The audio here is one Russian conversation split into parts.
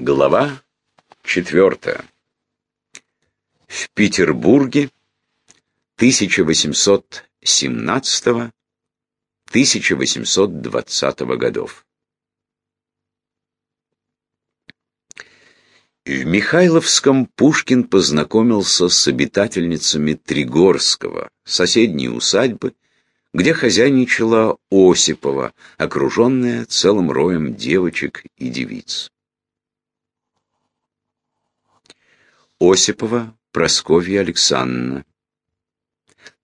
Глава четвертая. В Петербурге 1817-1820 годов. В Михайловском Пушкин познакомился с обитательницами Тригорского, соседней усадьбы, где хозяйничала Осипова, окруженная целым роем девочек и девиц. Осипова Просковья Александровна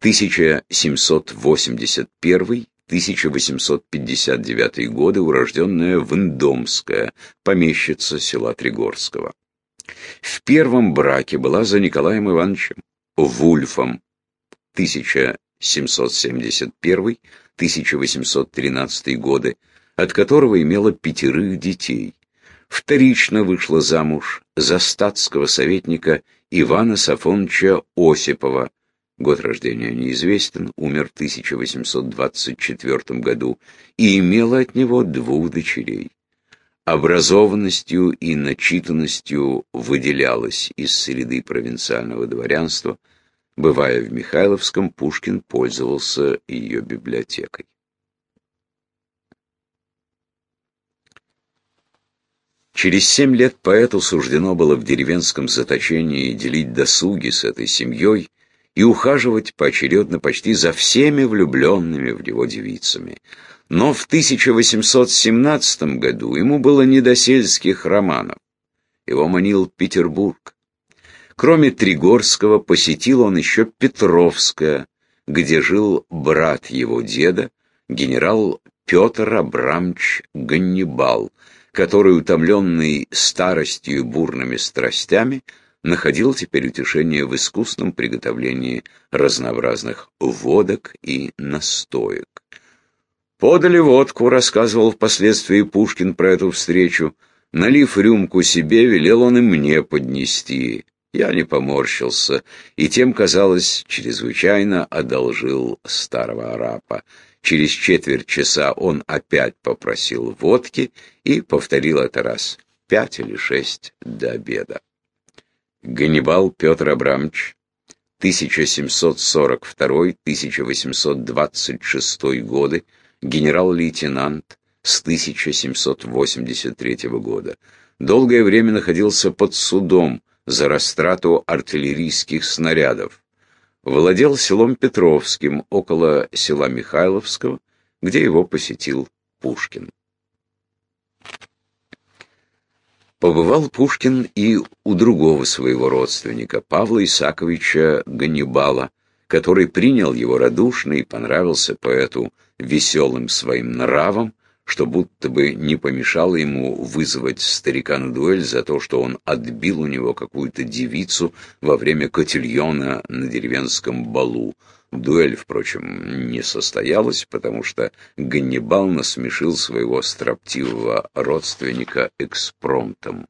1781-1859 годы, урожденная Вендомская, помещица села Тригорского. В первом браке была за Николаем Ивановичем Вульфом 1771-1813 годы, от которого имела пятерых детей. Вторично вышла замуж за статского советника Ивана Сафоновича Осипова, год рождения неизвестен, умер в 1824 году, и имела от него двух дочерей образованностью и начитанностью выделялась из среды провинциального дворянства. Бывая в Михайловском, Пушкин пользовался ее библиотекой. Через семь лет поэту суждено было в деревенском заточении делить досуги с этой семьей и ухаживать поочередно почти за всеми влюбленными в него девицами – но в 1817 году ему было не до сельских романов. Его манил Петербург. Кроме Тригорского посетил он еще Петровское, где жил брат его деда, генерал Петр Абрамович Ганнибал, который, утомленный старостью и бурными страстями, находил теперь утешение в искусном приготовлении разнообразных водок и настоек. Подали водку, рассказывал впоследствии Пушкин про эту встречу. Налив рюмку себе, велел он и мне поднести. Я не поморщился, и тем, казалось, чрезвычайно одолжил старого арапа. Через четверть часа он опять попросил водки и повторил это раз пять или шесть до обеда. Ганнибал Петр Абрамович, 1742-1826 годы, генерал-лейтенант с 1783 года. Долгое время находился под судом за растрату артиллерийских снарядов. Владел селом Петровским около села Михайловского, где его посетил Пушкин. Побывал Пушкин и у другого своего родственника, Павла Исаковича Ганнибала, который принял его радушно и понравился поэту веселым своим нравом, что будто бы не помешало ему вызвать старика на дуэль за то, что он отбил у него какую-то девицу во время котельона на деревенском балу. Дуэль, впрочем, не состоялась, потому что Ганнибал насмешил своего строптивого родственника экспромтом.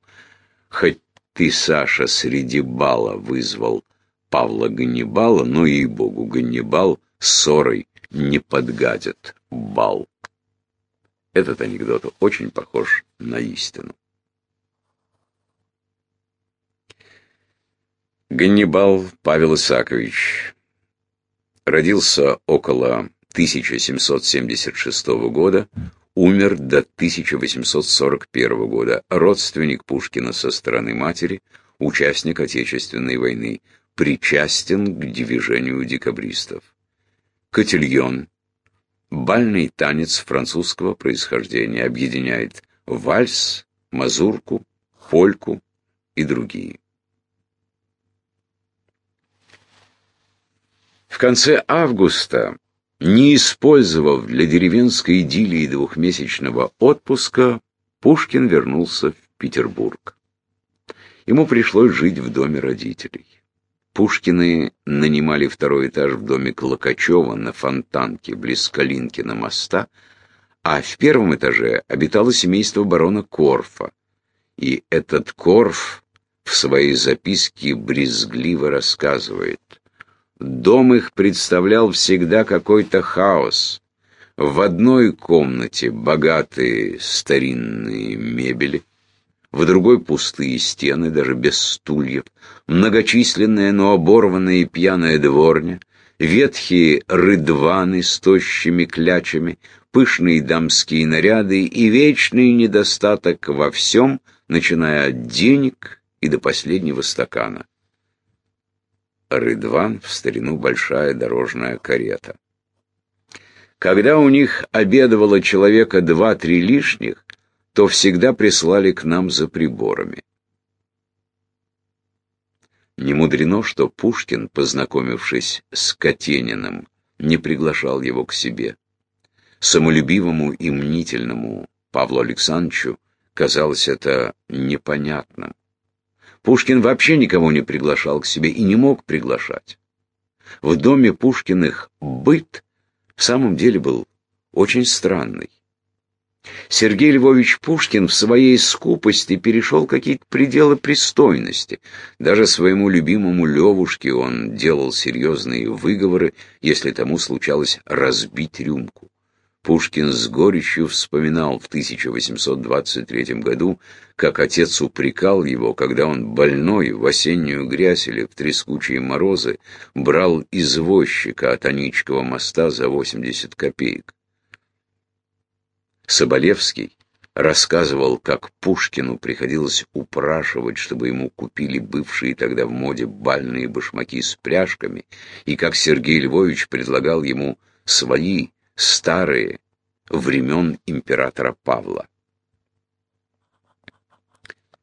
«Хоть ты, Саша, среди бала вызвал Павла Ганнибала, но, ей-богу, Ганнибал ссорой не подгадит бал. Этот анекдот очень похож на истину. Ганнибал Павел Исакович родился около 1776 года, умер до 1841 года, родственник Пушкина со стороны матери, участник Отечественной войны, причастен к движению декабристов. Котельон. Бальный танец французского происхождения объединяет вальс, мазурку, польку и другие. В конце августа, не использовав для деревенской идиллии двухмесячного отпуска, Пушкин вернулся в Петербург. Ему пришлось жить в доме родителей. Пушкины нанимали второй этаж в доме Клокачева на Фонтанке, близ Калинкина моста, а в первом этаже обитало семейство барона Корфа. И этот Корф в своей записке брезгливо рассказывает. Дом их представлял всегда какой-то хаос. В одной комнате богатые старинные мебели, в другой пустые стены, даже без стульев, многочисленная, но оборванная и пьяная дворня, ветхие рыдваны с тощими клячами, пышные дамские наряды и вечный недостаток во всем, начиная от денег и до последнего стакана. Рыдван в старину большая дорожная карета. Когда у них обедовало человека два-три лишних, то всегда прислали к нам за приборами. Не мудрено, что Пушкин, познакомившись с Катениным, не приглашал его к себе. Самолюбивому и мнительному Павлу Александровичу казалось это непонятным. Пушкин вообще никого не приглашал к себе и не мог приглашать. В доме Пушкиных быт в самом деле был очень странный. Сергей Львович Пушкин в своей скупости перешел какие-то пределы пристойности. Даже своему любимому Левушке он делал серьезные выговоры, если тому случалось разбить рюмку. Пушкин с горечью вспоминал в 1823 году, как отец упрекал его, когда он больной в осеннюю грязь или в трескучие морозы брал извозчика от Аничкова моста за 80 копеек. Соболевский рассказывал, как Пушкину приходилось упрашивать, чтобы ему купили бывшие тогда в моде бальные башмаки с пряжками, и как Сергей Львович предлагал ему свои старые времен императора Павла.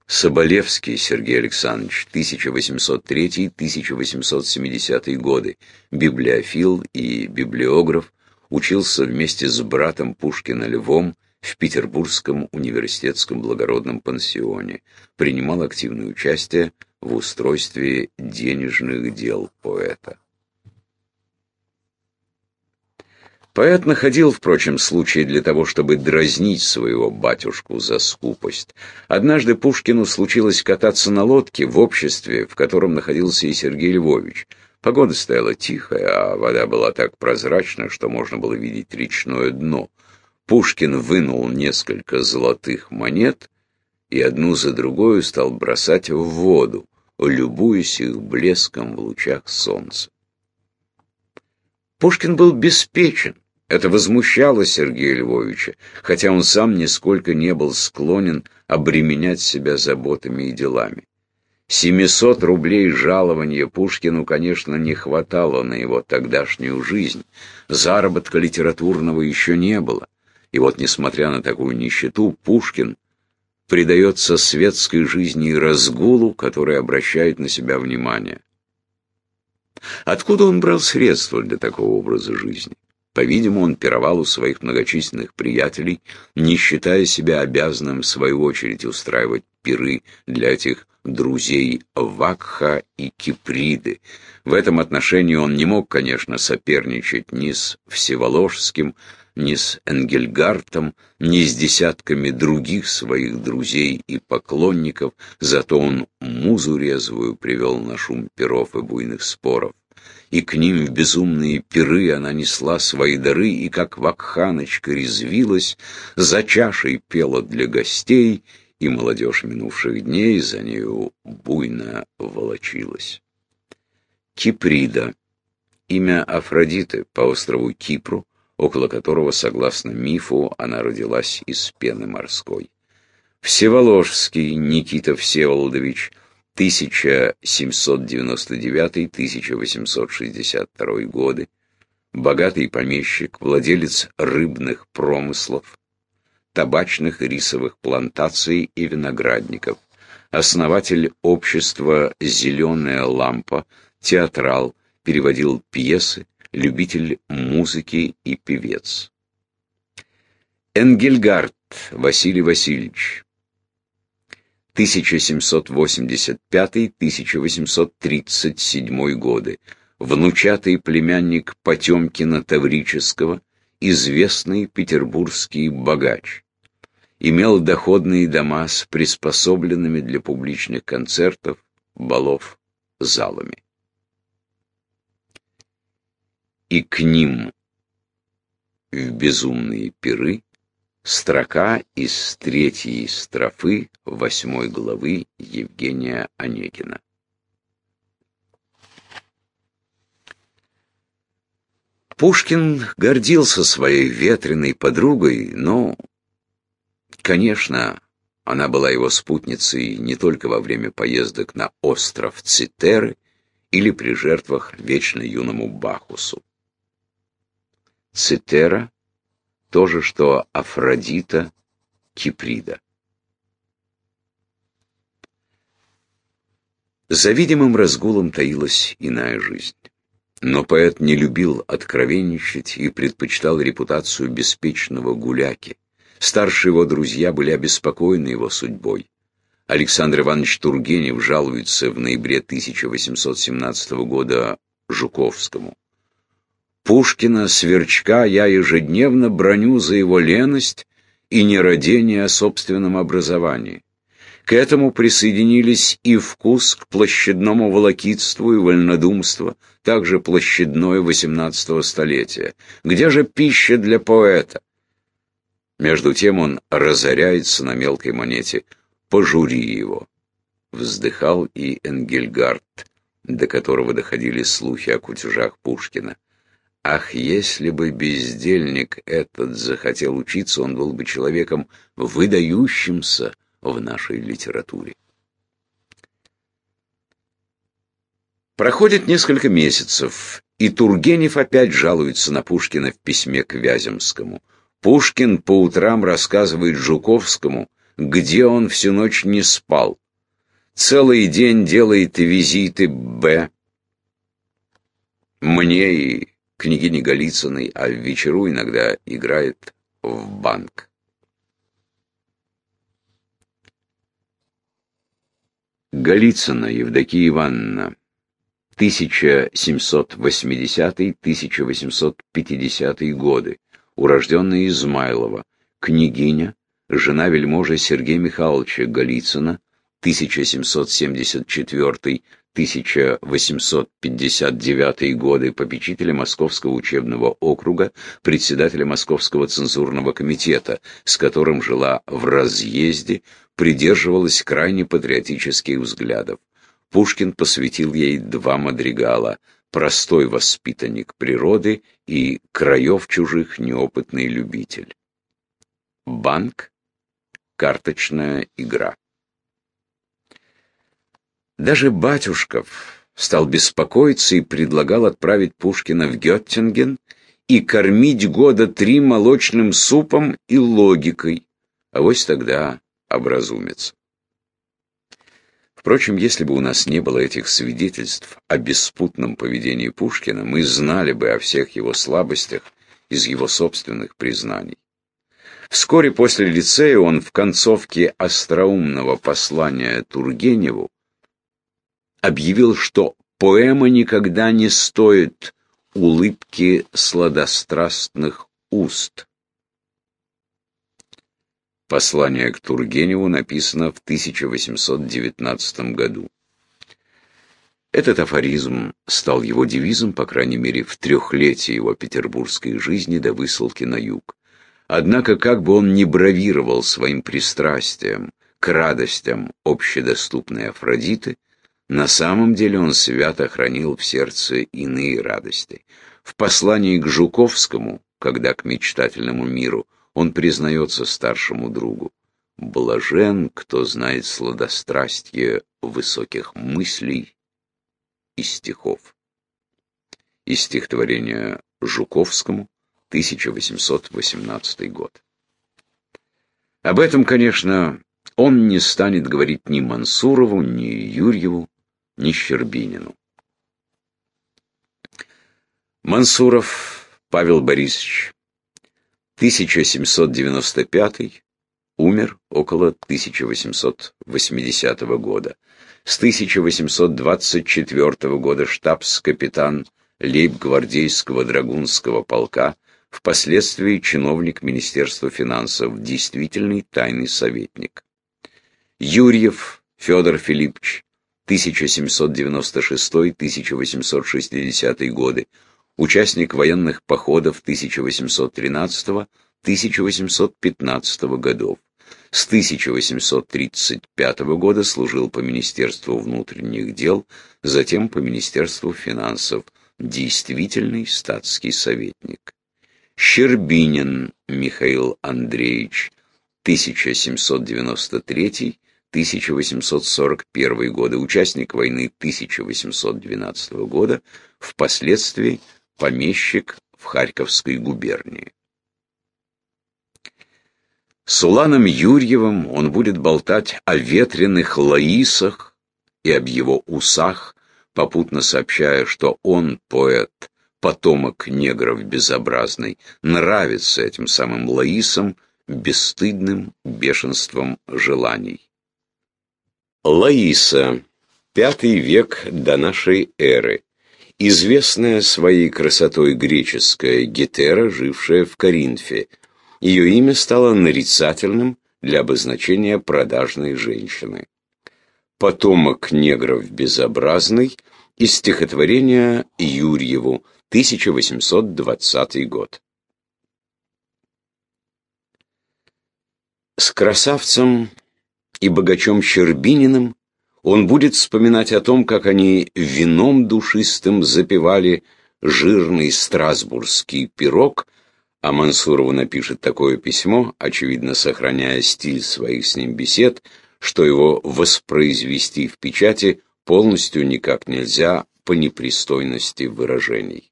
Соболевский Сергей Александрович, 1803-1870 годы, библиофил и библиограф, учился вместе с братом Пушкина Львом в Петербургском университетском благородном пансионе, принимал активное участие в устройстве денежных дел поэта. Поэт находил, впрочем, случай для того, чтобы дразнить своего батюшку за скупость. Однажды Пушкину случилось кататься на лодке в обществе, в котором находился и Сергей Львович – Погода стояла тихая, а вода была так прозрачна, что можно было видеть речное дно. Пушкин вынул несколько золотых монет и одну за другой стал бросать в воду, любуясь их блеском в лучах солнца. Пушкин был беспечен. Это возмущало Сергея Львовича, хотя он сам нисколько не был склонен обременять себя заботами и делами. 700 рублей жалования Пушкину, конечно, не хватало на его тогдашнюю жизнь. Заработка литературного еще не было. И вот, несмотря на такую нищету, Пушкин предается светской жизни и разгулу, который обращает на себя внимание. Откуда он брал средства для такого образа жизни? По-видимому, он пировал у своих многочисленных приятелей, не считая себя обязанным, в свою очередь, устраивать пиры для этих друзей Вакха и Киприды. В этом отношении он не мог, конечно, соперничать ни с Всеволожским, ни с Энгельгартом, ни с десятками других своих друзей и поклонников, зато он музу резвую привел на шум перов и буйных споров. И к ним в безумные пиры она несла свои дары, и как вакханочка резвилась, за чашей пела для гостей, и молодежь минувших дней за нею буйно волочилась. Киприда. Имя Афродиты по острову Кипру, около которого, согласно мифу, она родилась из пены морской. Всеволожский Никита Всеволодович, 1799-1862 годы, богатый помещик, владелец рыбных промыслов, табачных рисовых плантаций и виноградников, основатель общества «Зеленая лампа», театрал, переводил пьесы, любитель музыки и певец. Энгельгард Василий Васильевич. 1785-1837 годы, внучатый племянник Потемкина Таврического, известный петербургский богач. Имел доходные дома с приспособленными для публичных концертов, балов, залами. И к ним в безумные пиры Строка из третьей строфы восьмой главы Евгения Онегина. Пушкин гордился своей ветреной подругой, но, конечно, она была его спутницей не только во время поездок на остров Цитеры или при жертвах вечно юному Бахусу. Цитера — то же, что Афродита Киприда. За видимым разгулом таилась иная жизнь. Но поэт не любил откровенничать и предпочитал репутацию беспечного гуляки. Старшие его друзья были обеспокоены его судьбой. Александр Иванович Тургенев жалуется в ноябре 1817 года Жуковскому. Пушкина, Сверчка я ежедневно броню за его леность и нерадение о собственном образовании. К этому присоединились и вкус к площадному волокитству и вольнодумству, также площадное XVIII столетия. Где же пища для поэта? Между тем он разоряется на мелкой монете. Пожури его. Вздыхал и Энгельгард, до которого доходили слухи о кутежах Пушкина. Ах, если бы бездельник этот захотел учиться, он был бы человеком выдающимся, в нашей литературе. Проходит несколько месяцев, и Тургенев опять жалуется на Пушкина в письме к Вяземскому. Пушкин по утрам рассказывает Жуковскому, где он всю ночь не спал. Целый день делает визиты Б. Мне и княгине Голицыной, а в вечеру иногда играет в банк. Голицына Евдокия Ивановна, 1780-1850 годы, урожденная Измайлова, княгиня, жена вельможи Сергея Михайловича Голицына, 1774-1859 годы, попечителя Московского учебного округа, председателя Московского цензурного комитета, с которым жила в разъезде, придерживалась крайне патриотических взглядов. Пушкин посвятил ей два мадригала «Простой воспитанник природы» и «Краев чужих неопытный любитель». Банк – карточная игра. Даже Батюшков стал беспокоиться и предлагал отправить Пушкина в Геттинген и кормить года три молочным супом и логикой. А вот тогда образумится. Впрочем, если бы у нас не было этих свидетельств о беспутном поведении Пушкина, мы знали бы о всех его слабостях из его собственных признаний. Вскоре после лицея он в концовке остроумного послания Тургеневу объявил, что поэма никогда не стоит улыбки сладострастных уст. Послание к Тургеневу написано в 1819 году. Этот афоризм стал его девизом, по крайней мере, в трехлетие его петербургской жизни до высылки на юг. Однако, как бы он ни бравировал своим пристрастием к радостям общедоступной Афродиты, на самом деле он свято хранил в сердце иные радости. В послании к Жуковскому, когда к мечтательному миру, он признается старшему другу. Блажен, кто знает сладострастие высоких мыслей и стихов. Из стихотворения Жуковскому, 1818 год. Об этом, конечно, он не станет говорить ни Мансурову, ни Юрьеву, ни Щербинину. Мансуров Павел Борисович 1795 умер около 1880 года. С 1824 года штабс-капитан лейб-гвардейского драгунского полка, впоследствии чиновник Министерства финансов, действительный тайный советник. Юрьев Федор Филиппович, 1796-1860 годы, участник военных походов 1813 1815 годов. С 1835 года служил по Министерству внутренних дел, затем по Министерству финансов, действительный статский советник. Щербинин Михаил Андреевич, 1793-1841 годы, участник войны 1812 года, впоследствии помещик в Харьковской губернии. С Уланом Юрьевым он будет болтать о ветреных Лаисах и об его усах, попутно сообщая, что он, поэт, потомок негров безобразный, нравится этим самым Лаисам, бесстыдным бешенством желаний. Лаиса, пятый век до нашей эры, известная своей красотой греческая Гетера, жившая в Коринфе. Ее имя стало нарицательным для обозначения продажной женщины. Потомок негров безобразный из стихотворения Юрьеву, 1820 год. С красавцем и богачом Щербининым он будет вспоминать о том, как они вином душистым запивали жирный страсбургский пирог, а Мансурову напишет такое письмо, очевидно сохраняя стиль своих с ним бесед, что его воспроизвести в печати полностью никак нельзя по непристойности выражений.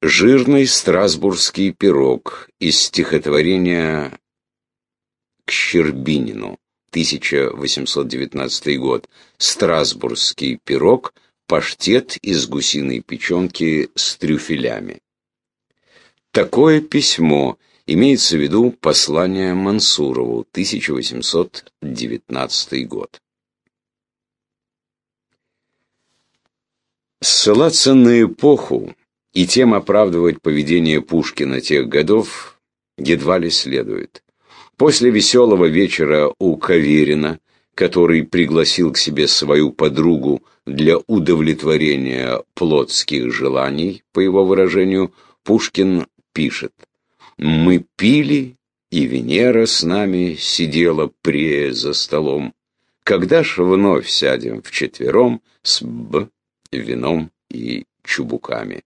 Жирный страсбургский пирог из стихотворения к Щербинину, 1819 год, Страсбургский пирог, паштет из гусиной печенки с трюфелями. Такое письмо имеется в виду послание Мансурову, 1819 год. Ссылаться на эпоху и тем оправдывать поведение Пушкина тех годов едва ли следует. После веселого вечера у Каверина, который пригласил к себе свою подругу для удовлетворения плотских желаний, по его выражению, Пушкин пишет «Мы пили, и Венера с нами сидела прея за столом. Когда ж вновь сядем вчетвером с б, вином и чубуками?»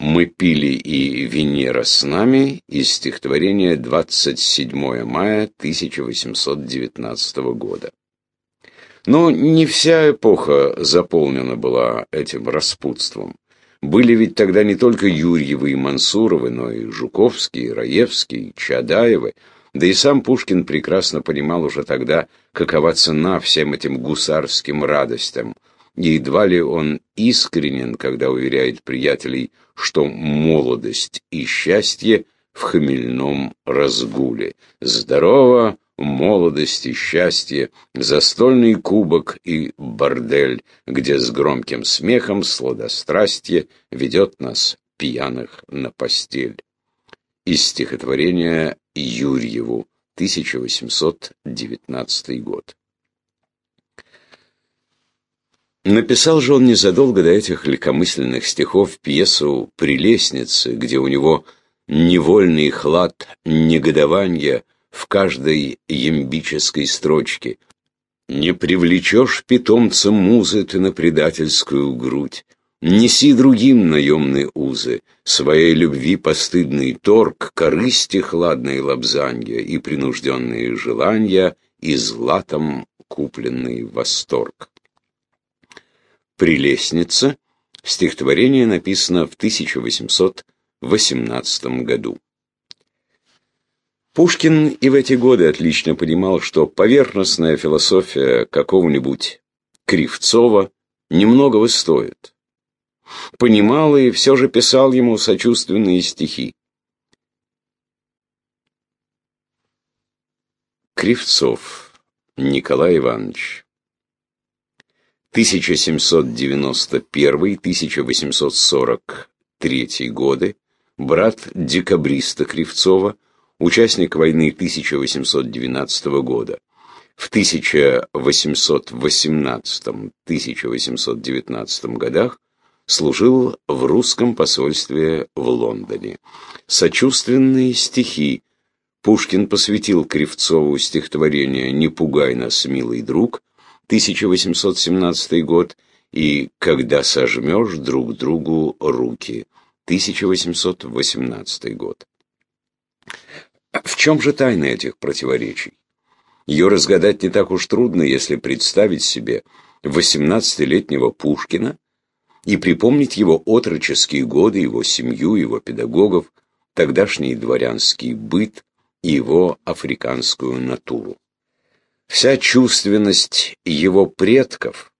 «Мы пили и Венера с нами» из стихотворения 27 мая 1819 года. Но не вся эпоха заполнена была этим распутством. Были ведь тогда не только Юрьевы и Мансуровы, но и Жуковские, Раевские, Чадаевы, да и сам Пушкин прекрасно понимал уже тогда, какова цена всем этим гусарским радостям – едва ли он искренен, когда уверяет приятелей, что молодость и счастье в хмельном разгуле. Здорово, молодость и счастье, застольный кубок и бордель, где с громким смехом сладострастие ведет нас, пьяных, на постель. Из стихотворения Юрьеву, 1819 год. Написал же он незадолго до этих легкомысленных стихов пьесу «Прелестницы», где у него невольный хлад негодования в каждой ямбической строчке. «Не привлечешь питомца музы ты на предательскую грудь, Неси другим наемные узы, Своей любви постыдный торг, Корысти хладные лобзанья И принужденные желания, И златом купленный восторг. «Прелестница» стихотворение написано в 1818 году. Пушкин и в эти годы отлично понимал, что поверхностная философия какого-нибудь Кривцова немногого стоит. Понимал и все же писал ему сочувственные стихи. Кривцов Николай Иванович 1791-1843 годы, брат декабриста Кривцова, участник войны 1812 года. В 1818-1819 годах служил в русском посольстве в Лондоне. Сочувственные стихи Пушкин посвятил Кривцову стихотворение «Не пугай нас, милый друг», 1817 год, и «Когда сожмешь друг другу руки», 1818 год. В чем же тайна этих противоречий? Ее разгадать не так уж трудно, если представить себе 18-летнего Пушкина и припомнить его отроческие годы, его семью, его педагогов, тогдашний дворянский быт и его африканскую натуру. Вся чувственность его предков,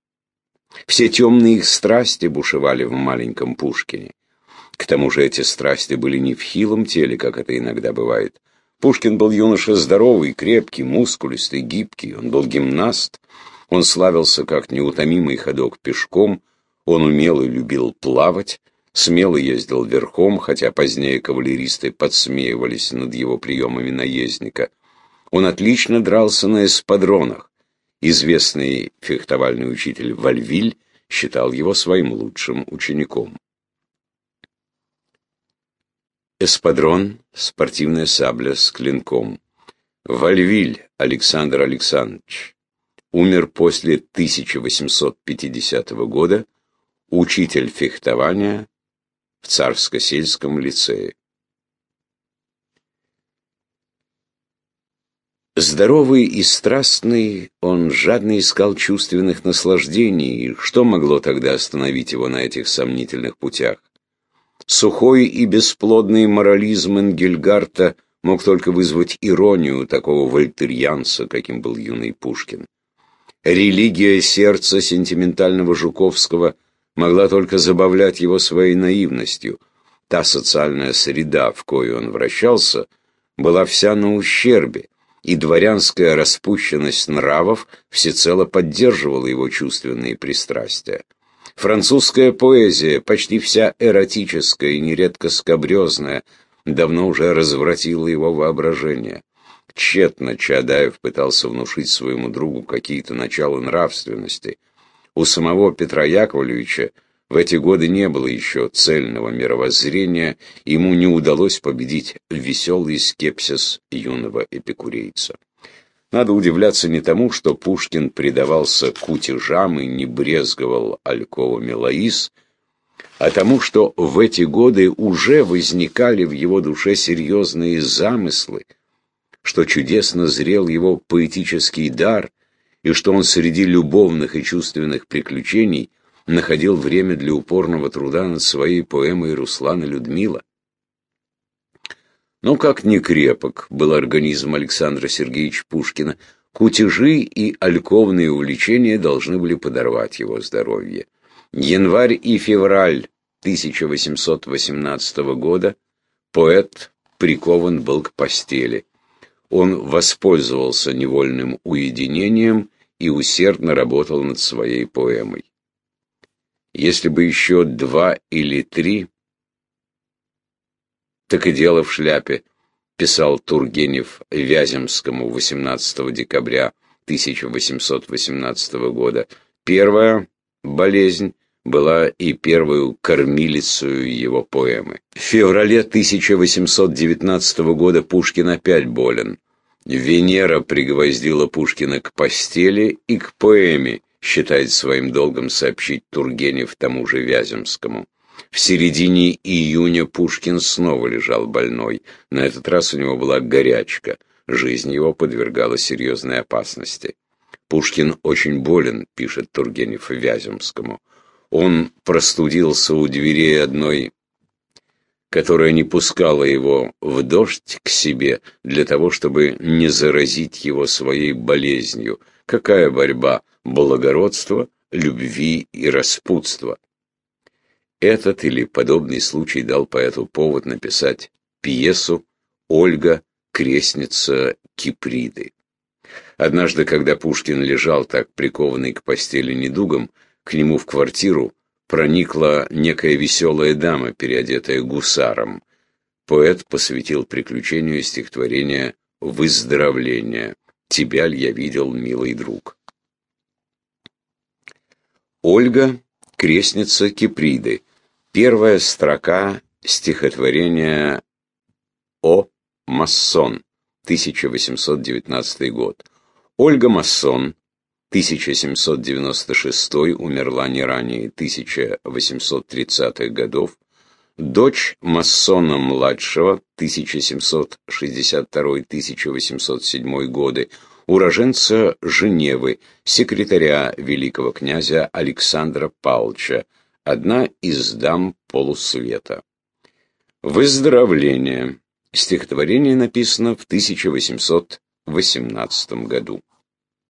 все темные их страсти бушевали в маленьком Пушкине. К тому же эти страсти были не в хилом теле, как это иногда бывает. Пушкин был юноша здоровый, крепкий, мускулистый, гибкий. Он был гимнаст. Он славился как неутомимый ходок пешком. Он умел и любил плавать. Смело ездил верхом, хотя позднее кавалеристы подсмеивались над его приемами наездника. Он отлично дрался на эспадронах. Известный фехтовальный учитель Вальвиль считал его своим лучшим учеником. Эспадрон — спортивная сабля с клинком. Вальвиль Александр Александрович умер после 1850 года, учитель фехтования в Царско-сельском лицее. Здоровый и страстный, он жадно искал чувственных наслаждений, и что могло тогда остановить его на этих сомнительных путях? Сухой и бесплодный морализм Энгельгарта мог только вызвать иронию такого вольтерьянца, каким был юный Пушкин. Религия сердца сентиментального Жуковского могла только забавлять его своей наивностью. Та социальная среда, в кою он вращался, была вся на ущербе, и дворянская распущенность нравов всецело поддерживала его чувственные пристрастия. Французская поэзия, почти вся эротическая и нередко скобрезная, давно уже развратила его воображение. Тщетно Чадаев пытался внушить своему другу какие-то начала нравственности. У самого Петра Яковлевича в эти годы не было еще цельного мировоззрения, ему не удалось победить веселый скепсис юного эпикурейца. Надо удивляться не тому, что Пушкин предавался кутежам и не брезговал альковами Лаис, а тому, что в эти годы уже возникали в его душе серьезные замыслы, что чудесно зрел его поэтический дар, и что он среди любовных и чувственных приключений находил время для упорного труда над своей поэмой «Руслана Людмила». Но как ни крепок был организм Александра Сергеевича Пушкина, кутежи и альковные увлечения должны были подорвать его здоровье. Январь и февраль 1818 года поэт прикован был к постели. Он воспользовался невольным уединением и усердно работал над своей поэмой. Если бы еще два или три так и дело в шляпе, писал Тургенев Вяземскому 18 декабря 1818 года. Первая болезнь была и первую кормилицей его поэмы. В феврале 1819 года Пушкин опять болен. Венера пригвоздила Пушкина к постели и к поэме, считает своим долгом сообщить Тургенев тому же Вяземскому. В середине июня Пушкин снова лежал больной. На этот раз у него была горячка. Жизнь его подвергала серьезной опасности. «Пушкин очень болен», — пишет Тургенев Вяземскому. Он простудился у дверей одной, которая не пускала его в дождь к себе для того, чтобы не заразить его своей болезнью. Какая борьба благородства, любви и распутства? Этот или подобный случай дал поэту повод написать пьесу «Ольга, крестница Киприды». Однажды, когда Пушкин лежал так прикованный к постели недугом, к нему в квартиру проникла некая веселая дама, переодетая гусаром. Поэт посвятил приключению стихотворения «Выздоровление». «Тебя ль я видел, милый друг?» Ольга Крестница Киприды. Первая строка стихотворения «О Массон», 1819 год. Ольга Массон, 1796, умерла не ранее 1830-х годов, дочь Массона-младшего, 1762-1807 годы, уроженца Женевы, секретаря великого князя Александра Павловича, одна из дам полусвета. Выздоровление. Стихотворение написано в 1818 году.